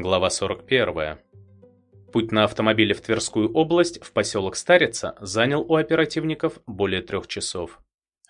Глава 41. Путь на автомобиле в Тверскую область в поселок Старица занял у оперативников более трех часов.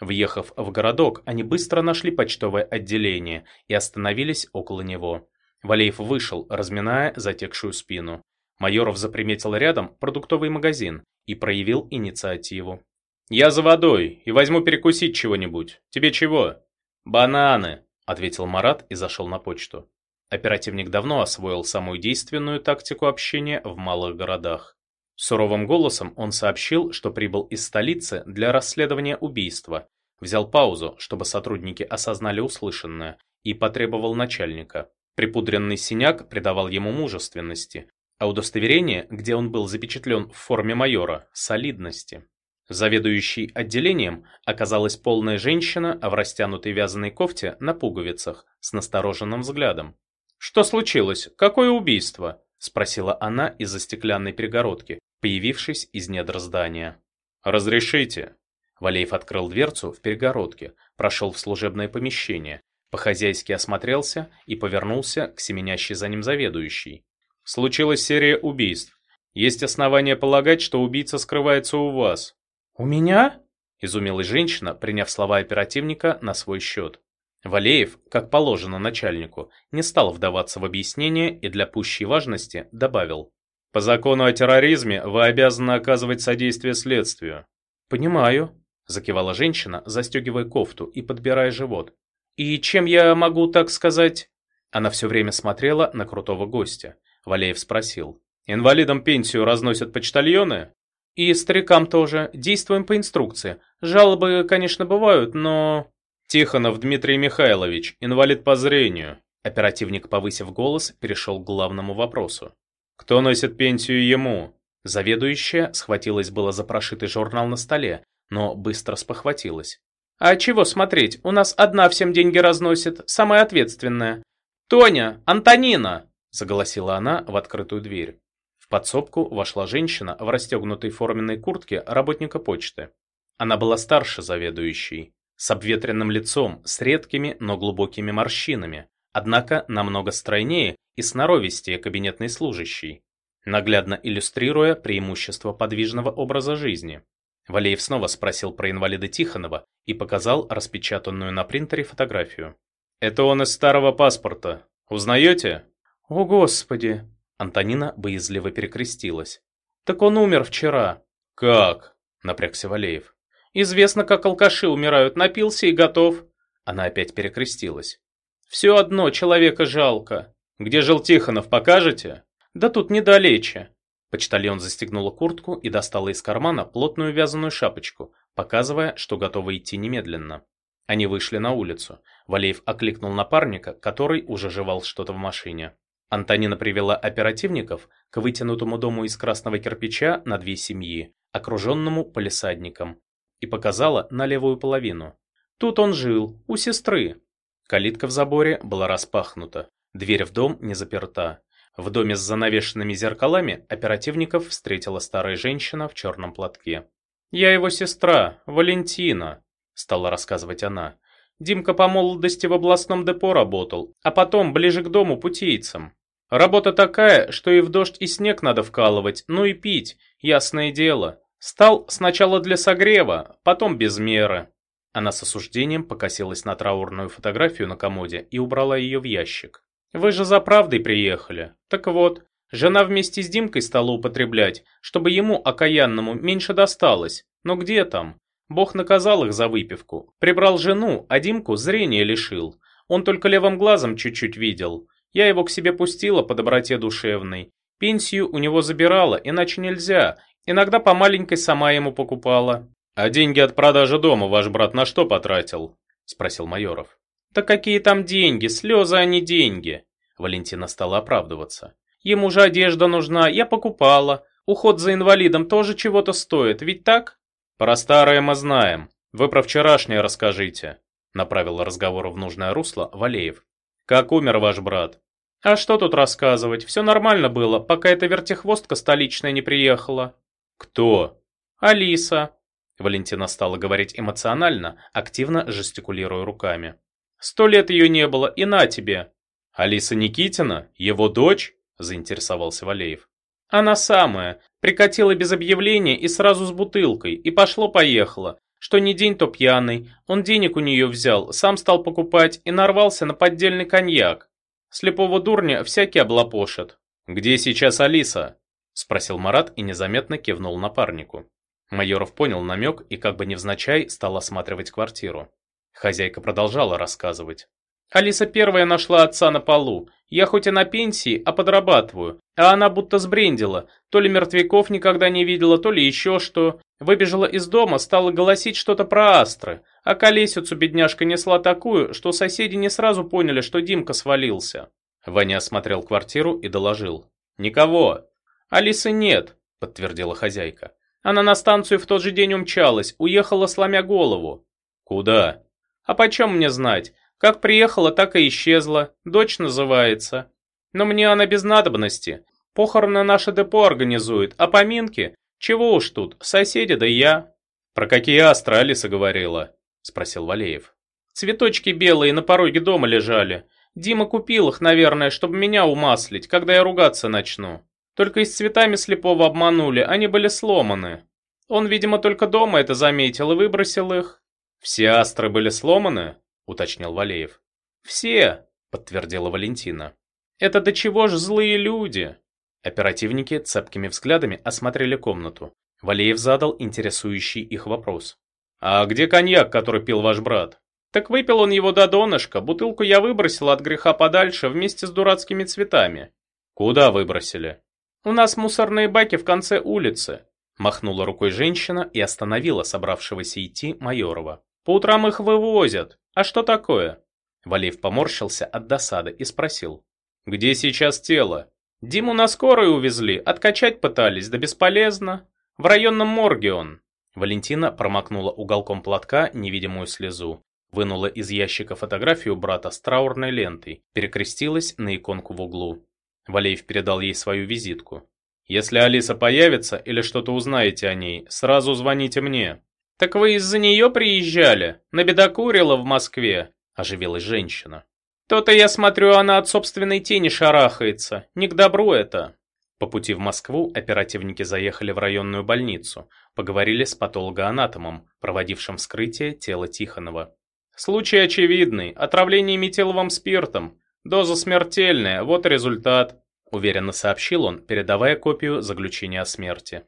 Въехав в городок, они быстро нашли почтовое отделение и остановились около него. Валеев вышел, разминая затекшую спину. Майоров заприметил рядом продуктовый магазин и проявил инициативу. «Я за водой и возьму перекусить чего-нибудь. Тебе чего?» «Бананы», — ответил Марат и зашел на почту. Оперативник давно освоил самую действенную тактику общения в малых городах. Суровым голосом он сообщил, что прибыл из столицы для расследования убийства, взял паузу, чтобы сотрудники осознали услышанное, и потребовал начальника. Припудренный синяк придавал ему мужественности, а удостоверение, где он был запечатлен в форме майора, солидности. Заведующей отделением оказалась полная женщина в растянутой вязаной кофте на пуговицах с настороженным взглядом. «Что случилось? Какое убийство?» – спросила она из-за стеклянной перегородки, появившись из недр здания. «Разрешите?» Валеев открыл дверцу в перегородке, прошел в служебное помещение, по-хозяйски осмотрелся и повернулся к семенящей за ним заведующей. «Случилась серия убийств. Есть основания полагать, что убийца скрывается у вас». «У меня?» – изумилась женщина, приняв слова оперативника на свой счет. Валеев, как положено начальнику, не стал вдаваться в объяснение и для пущей важности добавил. «По закону о терроризме вы обязаны оказывать содействие следствию». «Понимаю», – закивала женщина, застегивая кофту и подбирая живот. «И чем я могу, так сказать?» Она все время смотрела на крутого гостя. Валеев спросил. «Инвалидам пенсию разносят почтальоны?» «И старикам тоже. Действуем по инструкции. Жалобы, конечно, бывают, но...» «Тихонов Дмитрий Михайлович, инвалид по зрению». Оперативник, повысив голос, перешел к главному вопросу. «Кто носит пенсию ему?» Заведующая схватилась было за прошитый журнал на столе, но быстро спохватилась. «А чего смотреть? У нас одна всем деньги разносит, самая ответственная. Тоня! Антонина!» – заголосила она в открытую дверь. В подсобку вошла женщина в расстегнутой форменной куртке работника почты. Она была старше заведующей с обветренным лицом, с редкими, но глубокими морщинами, однако намного стройнее и сноровистее кабинетной служащей, наглядно иллюстрируя преимущество подвижного образа жизни. Валеев снова спросил про инвалида Тихонова и показал распечатанную на принтере фотографию. «Это он из старого паспорта. Узнаете?» «О, Господи!» Антонина боязливо перекрестилась. «Так он умер вчера». «Как?» – напрягся Валеев. Известно, как алкаши умирают, напился и готов. Она опять перекрестилась. Все одно человека жалко. Где жил Тихонов, покажете? Да тут недалече. Почтальон застегнула куртку и достала из кармана плотную вязаную шапочку, показывая, что готова идти немедленно. Они вышли на улицу. Валеев окликнул напарника, который уже жевал что-то в машине. Антонина привела оперативников к вытянутому дому из красного кирпича на две семьи, окруженному полисадником и показала на левую половину. Тут он жил, у сестры. Калитка в заборе была распахнута, дверь в дом не заперта. В доме с занавешенными зеркалами оперативников встретила старая женщина в черном платке. «Я его сестра, Валентина», – стала рассказывать она. «Димка по молодости в областном депо работал, а потом ближе к дому путейцам. Работа такая, что и в дождь и снег надо вкалывать, ну и пить, ясное дело. Стал сначала для согрева, потом без меры. Она с осуждением покосилась на траурную фотографию на комоде и убрала ее в ящик. «Вы же за правдой приехали. Так вот, жена вместе с Димкой стала употреблять, чтобы ему, окаянному, меньше досталось. Но где там? Бог наказал их за выпивку. Прибрал жену, а Димку зрение лишил. Он только левым глазом чуть-чуть видел. Я его к себе пустила по доброте душевной. Пенсию у него забирала, иначе нельзя, Иногда по маленькой сама ему покупала. А деньги от продажи дома ваш брат на что потратил? Спросил Майоров. Да какие там деньги, слезы, а не деньги. Валентина стала оправдываться. Ему же одежда нужна, я покупала. Уход за инвалидом тоже чего-то стоит, ведь так? Про старое мы знаем. Вы про вчерашнее расскажите. Направил разговор в нужное русло Валеев. Как умер ваш брат? А что тут рассказывать? Все нормально было, пока эта вертихвостка столичная не приехала. «Кто?» «Алиса», — Валентина стала говорить эмоционально, активно жестикулируя руками. «Сто лет ее не было, и на тебе». «Алиса Никитина? Его дочь?» заинтересовался Валеев. Она самая. Прикатила без объявления и сразу с бутылкой. И пошло-поехало. Что не день, то пьяный. Он денег у нее взял, сам стал покупать и нарвался на поддельный коньяк. Слепого дурня всякий облапошит. «Где сейчас Алиса?» – спросил Марат и незаметно кивнул напарнику. Майоров понял намек и как бы невзначай стал осматривать квартиру. Хозяйка продолжала рассказывать. Алиса первая нашла отца на полу. Я хоть и на пенсии, а подрабатываю. А она будто сбрендила. То ли мертвяков никогда не видела, то ли еще что. Выбежала из дома, стала голосить что-то про астры. А колесицу бедняжка несла такую, что соседи не сразу поняли, что Димка свалился. Ваня осмотрел квартиру и доложил. «Никого». «Алисы нет», — подтвердила хозяйка. «Она на станцию в тот же день умчалась, уехала сломя голову». «Куда?» «А почем мне знать? Как приехала, так и исчезла. Дочь называется. Но мне она без надобности. Похороны наше депо организует, а поминки? Чего уж тут, соседи да я. Про какие астры Алиса говорила? Спросил Валеев. Цветочки белые на пороге дома лежали. Дима купил их, наверное, чтобы меня умаслить, когда я ругаться начну. Только и с цветами слепого обманули, они были сломаны. Он, видимо, только дома это заметил и выбросил их. Все астры были сломаны? уточнил Валеев. «Все!» – подтвердила Валентина. «Это до чего ж злые люди!» Оперативники цепкими взглядами осмотрели комнату. Валеев задал интересующий их вопрос. «А где коньяк, который пил ваш брат?» «Так выпил он его до донышка, бутылку я выбросил от греха подальше вместе с дурацкими цветами». «Куда выбросили?» «У нас мусорные баки в конце улицы», махнула рукой женщина и остановила собравшегося идти Майорова. «По утрам их вывозят. «А что такое?» Валеев поморщился от досады и спросил. «Где сейчас тело?» «Диму на скорой увезли, откачать пытались, да бесполезно. В районном морге он». Валентина промокнула уголком платка невидимую слезу, вынула из ящика фотографию брата с траурной лентой, перекрестилась на иконку в углу. Валеев передал ей свою визитку. «Если Алиса появится или что-то узнаете о ней, сразу звоните мне. «Так вы из-за нее приезжали? Набедокурила в Москве?» – оживилась женщина. «То-то я смотрю, она от собственной тени шарахается. Не к добру это». По пути в Москву оперативники заехали в районную больницу, поговорили с патологоанатомом, проводившим вскрытие тела Тихонова. «Случай очевидный. Отравление метиловым спиртом. Доза смертельная, вот результат», – уверенно сообщил он, передавая копию заключения о смерти.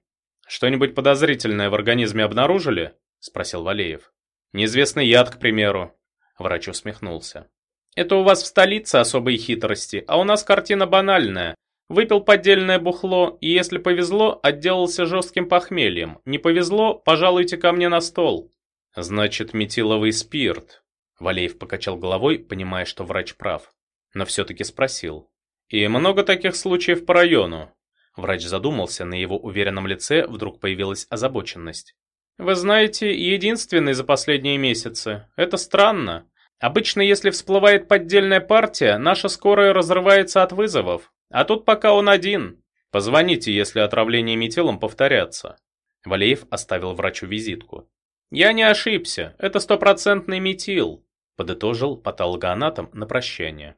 «Что-нибудь подозрительное в организме обнаружили?» – спросил Валеев. «Неизвестный яд, к примеру». Врач усмехнулся. «Это у вас в столице особые хитрости, а у нас картина банальная. Выпил поддельное бухло, и если повезло, отделался жестким похмельем. Не повезло, пожалуйте ко мне на стол». «Значит, метиловый спирт». Валеев покачал головой, понимая, что врач прав. Но все-таки спросил. «И много таких случаев по району?» Врач задумался, на его уверенном лице вдруг появилась озабоченность. «Вы знаете, единственный за последние месяцы. Это странно. Обычно, если всплывает поддельная партия, наша скорая разрывается от вызовов. А тут пока он один. Позвоните, если отравление метилом повторятся». Валеев оставил врачу визитку. «Я не ошибся. Это стопроцентный метил», подытожил патологоанатом на прощание.